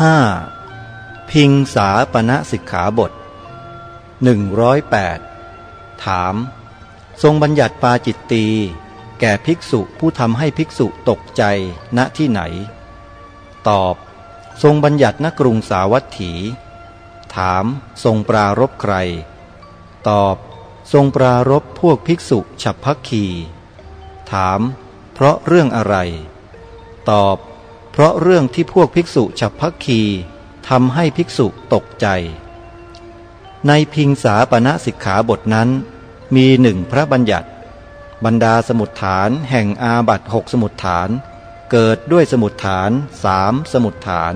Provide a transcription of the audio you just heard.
5. พิงสาปณะสิกขาบท 108 ถาม ทรงบัญญัติปาจิตตี แก่ภิกษุผู้ทำให้ภิกษุตกใจณที่ไหน ตอบ ทรงบัญญัติณกรุงสาวัตถี ถามทรงปรารบใคร ตอบ ทรงปรารบพวกภิกษุฉับพักคี ถาม เพราะเรื่องอะไร ตอบ เพราะเรื่องที่พวกภิกษุฉับพักคีทำให้ภิกษุตกใจ ในพิงสาปณะสิกขาบทนั้น มีหนึ่งพระบัญญัติ บรรดาสมุดฐานแห่งอาบัตหกสมุดฐาน เกิดด้วยสมุดฐานสามสมุดฐาน